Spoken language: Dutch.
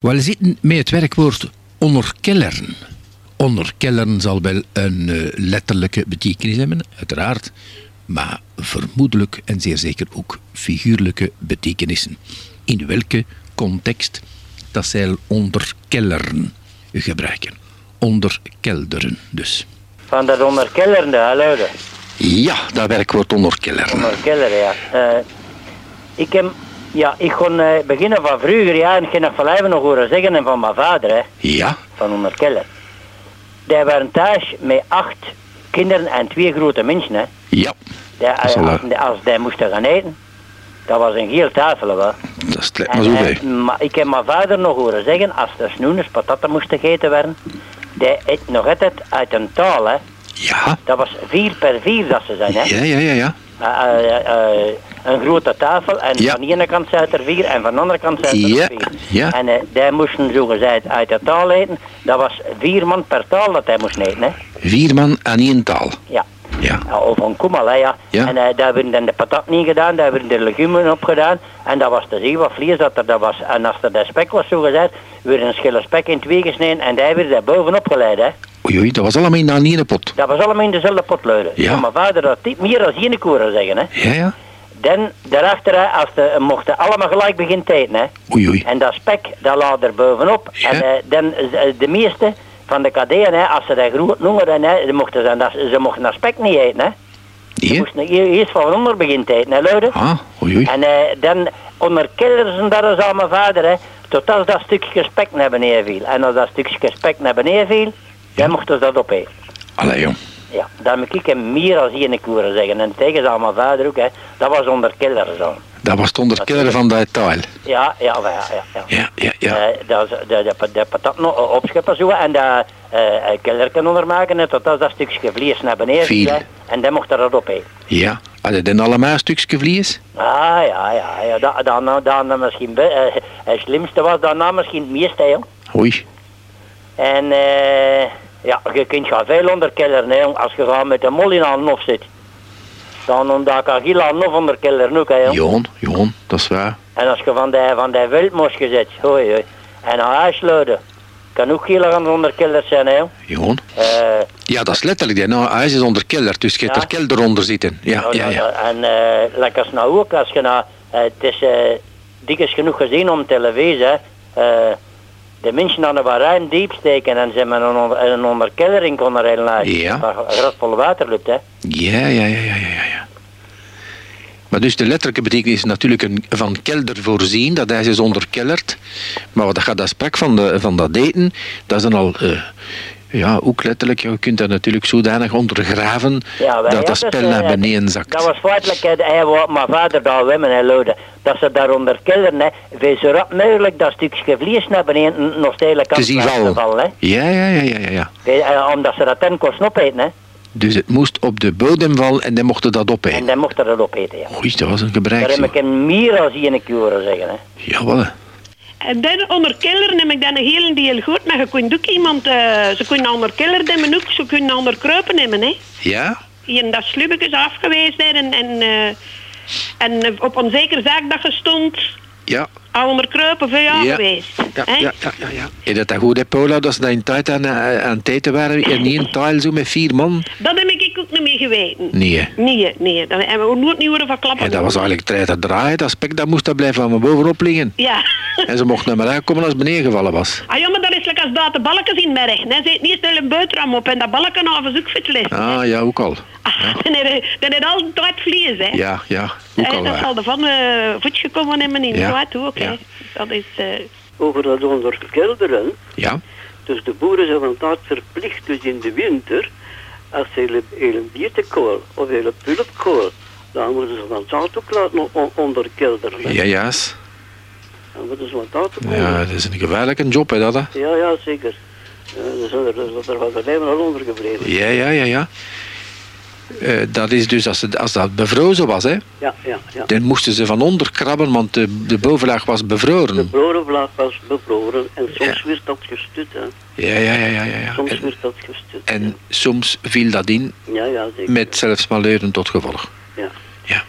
We zitten met het werkwoord onderkelleren. Onderkelleren zal wel een eh, letterlijke betekenis hebben, uiteraard, maar vermoedelijk en zeer zeker ook figuurlijke betekenissen. In welke context dat zij onderkelleren gebruiken. Onderkelderen dus. Van dat onderkellerende, hè, luiden. Ja, dat werkwoord onderkelleren. Onderkeller, ja. Eh, ik heb, ja, ik kon eh, beginnen van vroeger, ja, en ik heb nog van nog horen zeggen, en van mijn vader, hè, Ja, van onderkeller. Die waren thuis met acht kinderen en twee grote mensen, hè. ja, Die, is als, hè. als die moesten gaan eten, dat was een heel tafel, wel. dat me En, zo eh, bij. maar ik heb mijn vader nog horen zeggen, als de snoeners patatten moesten gegeten werden, die eet nog altijd uit een taal, hè. Ja, Dat was vier per vier dat ze zijn, hè. ja, ja, ja, ja. Eh, eh, eh, een grote tafel en Ja. van de ene kant zijn er vier en van de andere kant zijn er Ja, vier. ja. En eh die moesten zogezegd uit de taal eten. Dat was vier man per taal dat hij moest eten, hè. Vier man aan één taal. Ja. Ja, Of een koemal, hè, ja. Ja. En eh, daar werden dan de patat niet gedaan, daar werden de legumen op gedaan. En dat was te zien wat vlees dat er dat was. En als er de spek was, zogezegd, werd een schille spek in twee gesneden en die werd daar bovenop geleid, hè. oei, oei, dat was allemaal in één pot. Dat was allemaal in dezelfde pot luiden. Ja. Mijn vader had meer dan één koren zeggen, hè. Ja, ja. Dan, daarachter, hè, als de, mochten allemaal gelijk beginnen te eten, hè. Oei, oei. En dat spek, dat lag er bovenop. Ja. En eh, dan, eh, de meeste van de kadeën, hè, als ze dat groot noemen, hè, ze, mochten dan, dat, ze mochten dat spek niet eten, hè. Ze moesten e- eerst van onder beginnen te eten, hè, luiden. Ah, oei, oei. En eh, dan onderkillen ze dat is aan mijn vader, hè, tot als dat stukje spek naar beneden viel. En als dat stukje spek naar beneden viel, dan mochten ze dat opeten. Allee, jong. Ja, dan moet ik hem meer als één koeren zeggen. En tegen mijn vader ook, hè, dat was onderkiller zo. Dat was het onderkeller van dat taal. Ja, ja, ja, ja. ja. Ja, ja, ja. Eh, dat is- de, de, de patat nog opscheppen zo en dat uh, kelderken ondermaken en tot als dat stukje vlees naar beneden hè, En dan mocht er dat op eten. Ja. Hadden dan allemaal een stukje vlees? Ah, ja, ja, ja. Dat, dan, dan, dan misschien eh, het slimste was daarna misschien het meeste, jong. Oei. En eh, ja, je kunt gaan veel onderkelleren, hè, jong. Als je gaat met de mol in aan of zit. Dan omdat ik heel aan of onderkelleren ook, hè, jong. Joon, Joon, dat is waar. En als je van die, van die wildmos gezet, hoi, hoi. En aan kan ook heel aan zijn, hè, jong. Joon. Eh, Ja, dat is letterlijk. hè. Nou, huis is onderkeller, dus je hebt Ja. er kelder onder zitten. Ja, ja, ja. En eh lekker als nou ook, als je nou, eh, het is eh dikwijls genoeg gezien om televisie, hè. De mensen aan de ruim diep steken en ze hebben een, onder, een onderkeldering konden rijden Ja. waar gras vol water loopt, hè. Ja, ja, ja, ja, ja, ja, ja. Maar dus de letterlijke betekenis is natuurlijk een, van kelder voorzien, dat hij is onderkellerd. Maar wat gaat dat sprak van, de, van dat eten, dat is dan al, eh, ja, ook letterlijk, je kunt dat natuurlijk zodanig ondergraven Ja, dat dat hadden spel ze, naar eh, beneden zakt. Dat was feitelijk, hij wou mijn vader daar wemmen, luiden. Dat ze daar onder kelderen, hè, veel zo rap mogelijk dat stukje vlees naar beneden nog steeds kan vallen. Ja, ja, ja, ja, ja, ja. Eh, Omdat ze dat dan kosten opeten, hè. Dus het moest op de bodem vallen en dan mochten dat En opeten. dan mocht er dat opeten, ja. Oei, dat was een gebruik. Daar heb ik hem meer als één keer horen zeggen, hè. Jawel. En dan onder keller neem ik dan een heel deel goed, maar je kunt ook iemand, eh, ze kunnen onder keller nemen ook, ze kunnen onder kruipen nemen, hè. Ja? Hier dat slubbekes afgewezen hè, en, en, eh, en eh, op een zeker zaak dat je stond, Ja. al onder kruipen veel jaar Ja. geweest. Ja, hè. ja, ja, ja, ja. Is dat dat goed, hè, Paula? Dat ze dat in tijd aan, aan het eten waren in één taal zo met vier man? Dat ik ook niet meer geweten. Nee, hè. Nee, nee, dat hebben we ook nooit horen van klappen. Ja, dat was eigenlijk treed te draaien. Dat spek dat moest dat blijven van me bovenop liggen. Ja. En ze mocht naar beneden komen als het beneden gevallen was. Ah ja, maar dat is lekker als dat de balkjes in merg. Dan zit niet snel een buitenram op en dat balken af is ook. Ah, ja, ook al. Ah, dan je- dan heb je altijd vlees, hè. Ja, ja, ook Eh, al dat waar. zal ervan uh, voetje komen in mijn Ja. ja. ook, Ja. hè. Dat is... eh, over dat onderkelderen. Ja, Dus de boeren zijn vandaag verplicht, dus in de winter, als ze hele, hele bietenkool of hele pulpkool, dan moeten ze van zout ook laten on- onderkelderen. hè. ja, ja's. Dan moeten ze van zout ook Ja, dat is een gevaarlijke job, hè, dat, hè. ja, ja, zeker. Uh, er zijn er, er, er wat blijven al ondergebleven. Ja, ja, ja, ja. Eh, dat is dus, als, als dat bevrozen was, hè, Ja, ja, ja. dan moesten ze van onder krabben, want de, de bovenlaag was De bevroren. brorenvlaag was bevroren en soms Ja. werd dat gestut. Hè. Ja, ja, ja, ja, ja. Soms En, werd dat gestut. en soms viel dat in ja, ja, zeker. met zelfs malheuren tot gevolg. Ja. Ja.